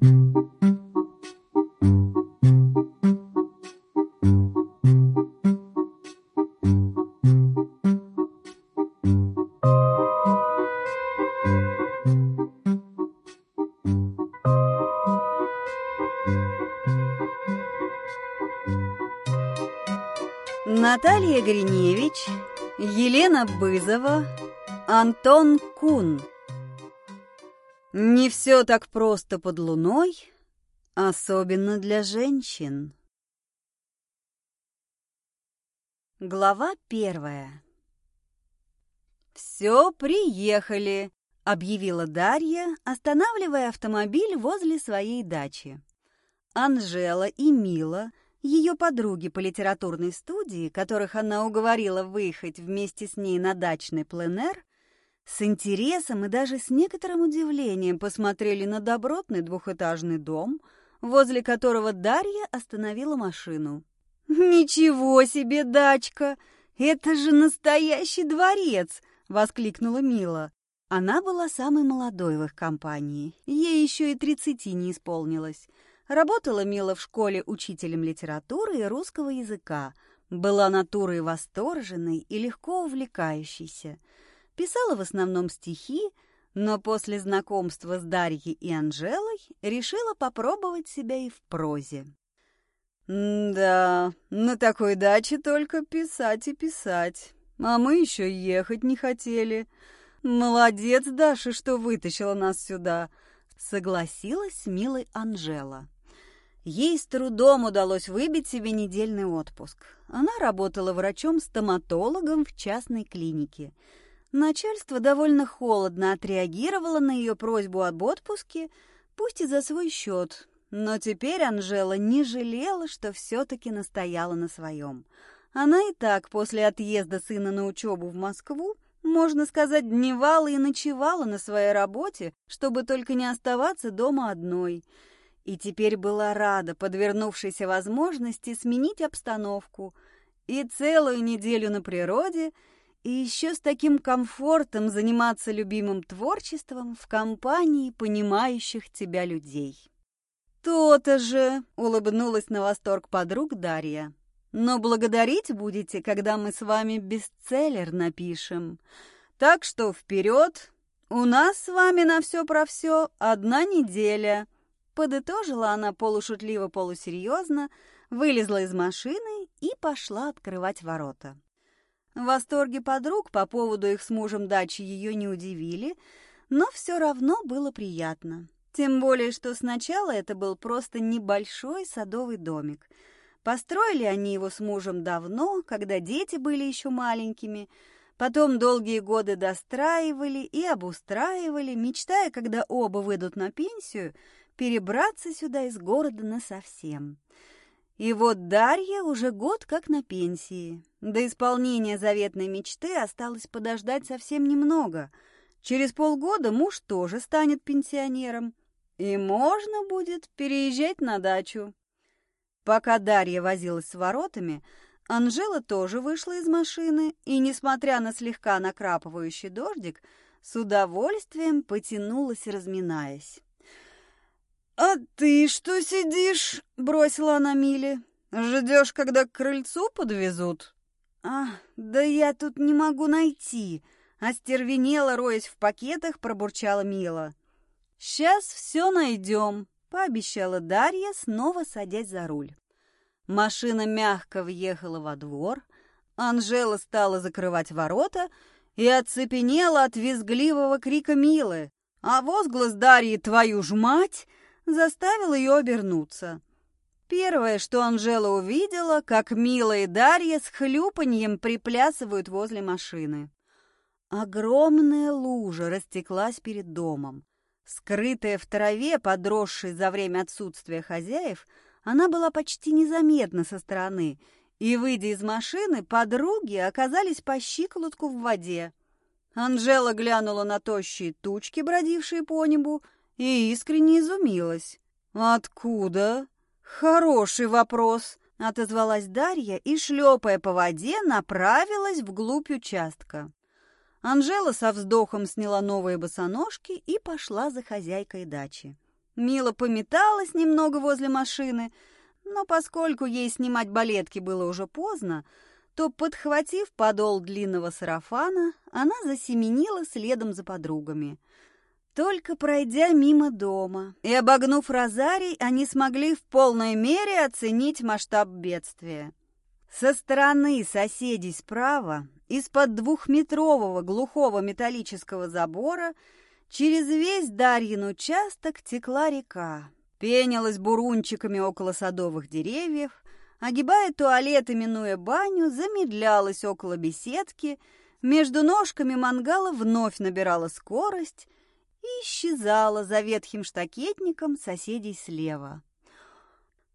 Наталья Гриневич, Елена Бызова, Антон Кун. Не все так просто под луной, особенно для женщин. Глава первая. «Все, приехали», — объявила Дарья, останавливая автомобиль возле своей дачи. Анжела и Мила — ее подруги по литературной студии, которых она уговорила выехать вместе с ней на дачный пленэр, с интересом и даже с некоторым удивлением посмотрели на добротный двухэтажный дом, возле которого Дарья остановила машину. «Ничего себе дачка! Это же настоящий дворец!» — воскликнула Мила. Она была самой молодой в их компании, ей еще и тридцати не исполнилось — Работала Мила в школе учителем литературы и русского языка. Была натурой восторженной и легко увлекающейся. Писала в основном стихи, но после знакомства с Дарьей и Анжелой решила попробовать себя и в прозе. «Да, на такой даче только писать и писать, а мы еще ехать не хотели. Молодец, Даша, что вытащила нас сюда», — согласилась с милой Анжела. Ей с трудом удалось выбить себе недельный отпуск. Она работала врачом-стоматологом в частной клинике. Начальство довольно холодно отреагировало на ее просьбу об отпуске, пусть и за свой счет. Но теперь Анжела не жалела, что все-таки настояла на своем. Она и так после отъезда сына на учебу в Москву, можно сказать, дневала и ночевала на своей работе, чтобы только не оставаться дома одной – и теперь была рада подвернувшейся возможности сменить обстановку и целую неделю на природе, и еще с таким комфортом заниматься любимым творчеством в компании понимающих тебя людей. «То-то же!» — улыбнулась на восторг подруг Дарья. «Но благодарить будете, когда мы с вами бестселлер напишем. Так что вперед! У нас с вами на все про все одна неделя!» Подытожила она полушутливо-полусерьезно, вылезла из машины и пошла открывать ворота. Восторги подруг по поводу их с мужем дачи ее не удивили, но все равно было приятно. Тем более, что сначала это был просто небольшой садовый домик. Построили они его с мужем давно, когда дети были еще маленькими, потом долгие годы достраивали и обустраивали, мечтая, когда оба выйдут на пенсию – перебраться сюда из города насовсем. И вот Дарья уже год как на пенсии. До исполнения заветной мечты осталось подождать совсем немного. Через полгода муж тоже станет пенсионером, и можно будет переезжать на дачу. Пока Дарья возилась с воротами, Анжела тоже вышла из машины и, несмотря на слегка накрапывающий дождик, с удовольствием потянулась, разминаясь. «А ты что сидишь?» — бросила она Миле. «Ждешь, когда к крыльцу подвезут?» «А, да я тут не могу найти!» Остервенела, роясь в пакетах, пробурчала Мила. «Сейчас все найдем», — пообещала Дарья, снова садясь за руль. Машина мягко въехала во двор, Анжела стала закрывать ворота и оцепенела от визгливого крика Милы. А возглас Дарьи «Твою ж мать!» Заставил ее обернуться. Первое, что Анжела увидела, как Мила и Дарья с хлюпаньем приплясывают возле машины. Огромная лужа растеклась перед домом. Скрытая в траве, подросшей за время отсутствия хозяев, она была почти незаметна со стороны, и, выйдя из машины, подруги оказались по щиколотку в воде. Анжела глянула на тощие тучки, бродившие по небу, и искренне изумилась. «Откуда?» «Хороший вопрос», — отозвалась Дарья и, шлепая по воде, направилась вглубь участка. Анжела со вздохом сняла новые босоножки и пошла за хозяйкой дачи. Мила пометалась немного возле машины, но поскольку ей снимать балетки было уже поздно, то, подхватив подол длинного сарафана, она засеменила следом за подругами. Только пройдя мимо дома и обогнув розарий, они смогли в полной мере оценить масштаб бедствия. Со стороны соседей справа, из-под двухметрового глухого металлического забора, через весь Дарьин участок текла река, пенилась бурунчиками около садовых деревьев, огибая туалет и минуя баню, замедлялась около беседки, между ножками мангала вновь набирала скорость и исчезала за ветхим штакетником соседей слева.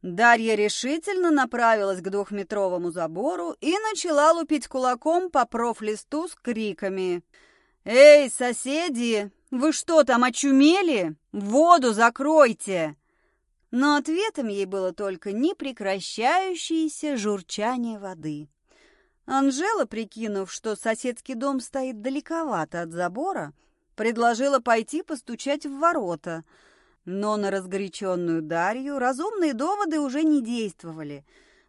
Дарья решительно направилась к двухметровому забору и начала лупить кулаком по профлисту с криками. «Эй, соседи, вы что там, очумели? Воду закройте!» Но ответом ей было только непрекращающееся журчание воды. Анжела, прикинув, что соседский дом стоит далековато от забора, предложила пойти постучать в ворота – но на разгоряченную Дарью разумные доводы уже не действовали.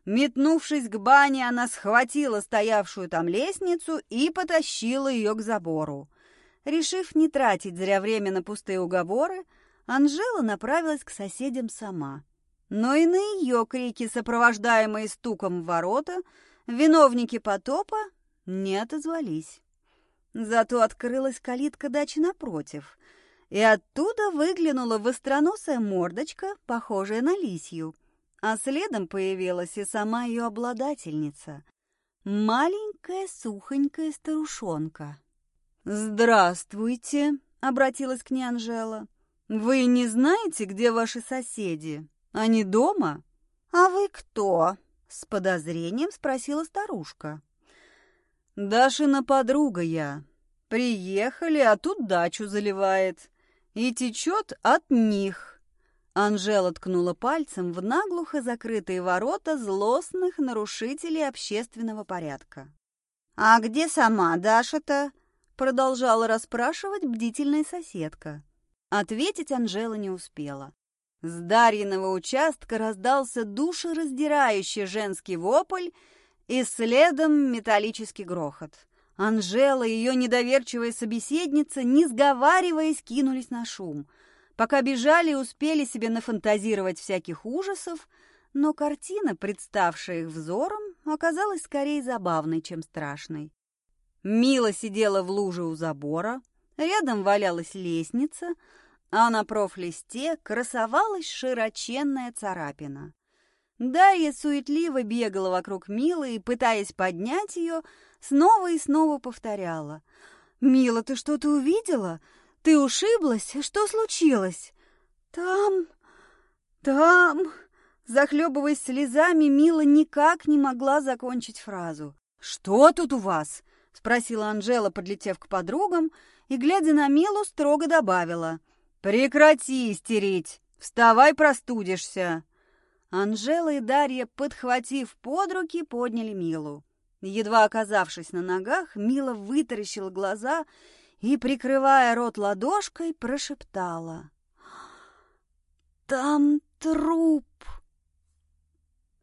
Метнувшись к бане, она схватила стоявшую там лестницу и потащила ее к забору. Решив не тратить зря время на пустые уговоры, Анжела направилась к соседям сама. Но и на ее крики, сопровождаемые стуком в ворота, виновники потопа не отозвались. Зато открылась калитка дачи напротив — и оттуда выглянула востроносая мордочка, похожая на лисью, а следом появилась и сама ее обладательница, маленькая сухонькая старушонка. «Здравствуйте!» — обратилась к ней Анжела. «Вы не знаете, где ваши соседи? Они дома?» «А вы кто?» — с подозрением спросила старушка. «Дашина подруга я. Приехали, а тут дачу заливает и течет от них. Анжела ткнула пальцем в наглухо закрытые ворота злостных нарушителей общественного порядка. «А где сама Даша-то?» — продолжала расспрашивать бдительная соседка. Ответить Анжела не успела. С Дарьиного участка раздался душераздирающий женский вопль и следом металлический грохот. Анжела и ее недоверчивая собеседница, не сговариваясь, кинулись на шум. Пока бежали, успели себе нафантазировать всяких ужасов, но картина, представшая их взором, оказалась скорее забавной, чем страшной. Мила сидела в луже у забора, рядом валялась лестница, а на профлисте красовалась широченная царапина. Дарья суетливо бегала вокруг Милы и, пытаясь поднять ее, снова и снова повторяла. «Мила, ты что-то увидела? Ты ушиблась? Что случилось?» «Там... там...» Захлебываясь слезами, Мила никак не могла закончить фразу. «Что тут у вас?» — спросила Анжела, подлетев к подругам, и, глядя на Милу, строго добавила. «Прекрати истерить! Вставай, простудишься!» Анжела и Дарья, подхватив под руки, подняли Милу. Едва оказавшись на ногах, Мила вытаращила глаза и, прикрывая рот ладошкой, прошептала. «Там труп!»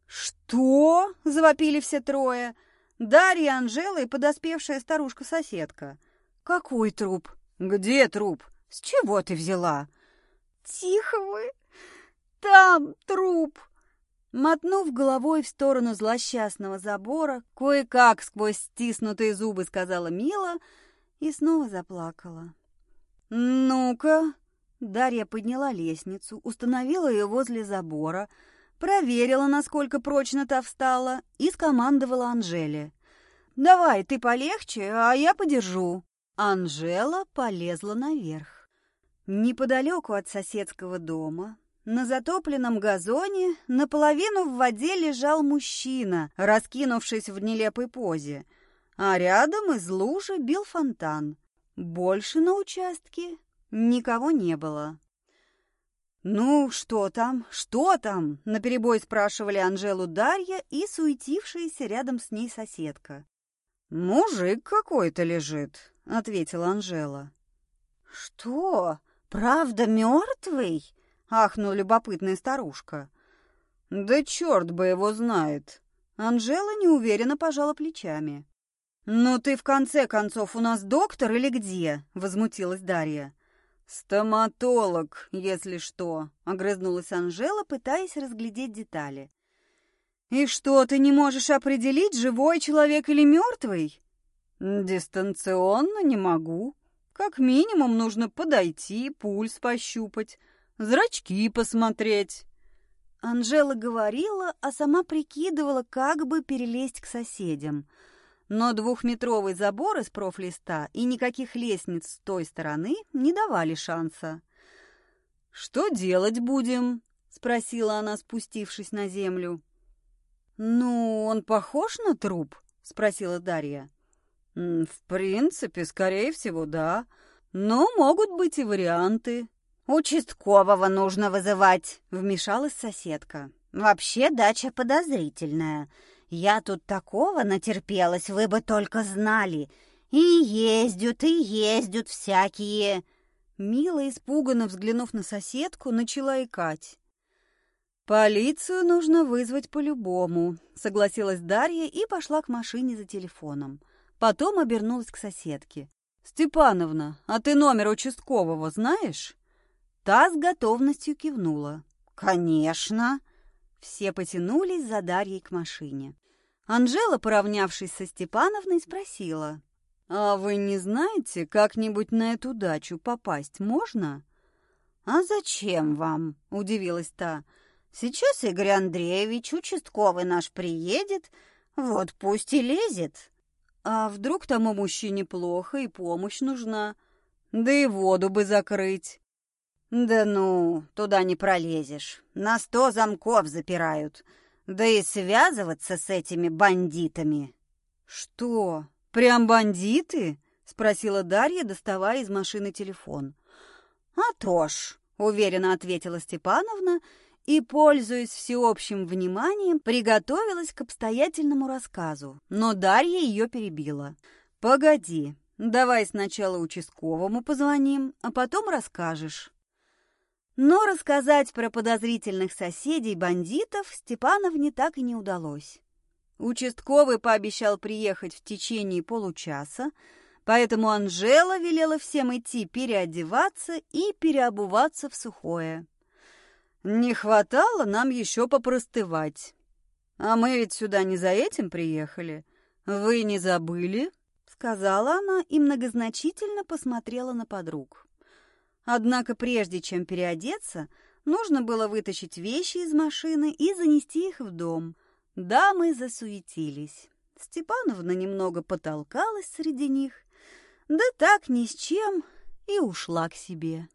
«Что?» — завопили все трое. Дарья, Анжела и подоспевшая старушка-соседка. «Какой труп? Где труп? С чего ты взяла?» «Тихо вы! Там труп!» Мотнув головой в сторону злосчастного забора, кое-как сквозь стиснутые зубы сказала Мила и снова заплакала. «Ну-ка!» Дарья подняла лестницу, установила ее возле забора, проверила, насколько прочно та встала, и скомандовала Анжеле. «Давай, ты полегче, а я подержу». Анжела полезла наверх. Неподалеку от соседского дома на затопленном газоне наполовину в воде лежал мужчина, раскинувшись в нелепой позе, а рядом из лужи бил фонтан. Больше на участке никого не было. «Ну, что там? Что там?» — наперебой спрашивали Анжелу Дарья и суетившаяся рядом с ней соседка. «Мужик какой-то лежит», — ответила Анжела. «Что? Правда мертвый?» — ахнула любопытная старушка. «Да черт бы его знает!» Анжела неуверенно пожала плечами. «Ну ты в конце концов у нас доктор или где?» — возмутилась Дарья. «Стоматолог, если что», — огрызнулась Анжела, пытаясь разглядеть детали. «И что, ты не можешь определить, живой человек или мертвый?» «Дистанционно не могу. Как минимум нужно подойти, пульс пощупать, зрачки посмотреть». Анжела говорила, а сама прикидывала, как бы перелезть к соседям — но двухметровый забор из профлиста и никаких лестниц с той стороны не давали шанса. «Что делать будем?» — спросила она, спустившись на землю. «Ну, он похож на труп?» — спросила Дарья. «В принципе, скорее всего, да. Но могут быть и варианты». «Участкового нужно вызывать», — вмешалась соседка. «Вообще дача подозрительная. Я тут такого натерпелась, вы бы только знали. И ездят, и ездят всякие. Мила, испуганно взглянув на соседку, начала икать. «Полицию нужно вызвать по-любому», — согласилась Дарья и пошла к машине за телефоном. Потом обернулась к соседке. «Степановна, а ты номер участкового знаешь?» Та с готовностью кивнула. «Конечно!» Все потянулись за Дарьей к машине. Анжела, поравнявшись со Степановной, спросила. «А вы не знаете, как-нибудь на эту дачу попасть можно?» «А зачем вам?» – удивилась та. «Сейчас Игорь Андреевич, участковый наш, приедет, вот пусть и лезет». «А вдруг тому мужчине плохо и помощь нужна? Да и воду бы закрыть». «Да ну, туда не пролезешь. На сто замков запирают. Да и связываться с этими бандитами». «Что, прям бандиты?» — спросила Дарья, доставая из машины телефон. «А то ж», — уверенно ответила Степановна и, пользуясь всеобщим вниманием, приготовилась к обстоятельному рассказу. Но Дарья ее перебила. «Погоди, давай сначала участковому позвоним, а потом расскажешь». Но рассказать про подозрительных соседей-бандитов Степановне так и не удалось. Участковый пообещал приехать в течение получаса, поэтому Анжела велела всем идти переодеваться и переобуваться в сухое. Не хватало нам еще попростывать. А мы ведь сюда не за этим приехали. Вы не забыли? Сказала она и многозначительно посмотрела на подруг. Однако прежде чем переодеться, нужно было вытащить вещи из машины и занести их в дом. Дамы засуетились. Степановна немного потолкалась среди них, да так ни с чем и ушла к себе.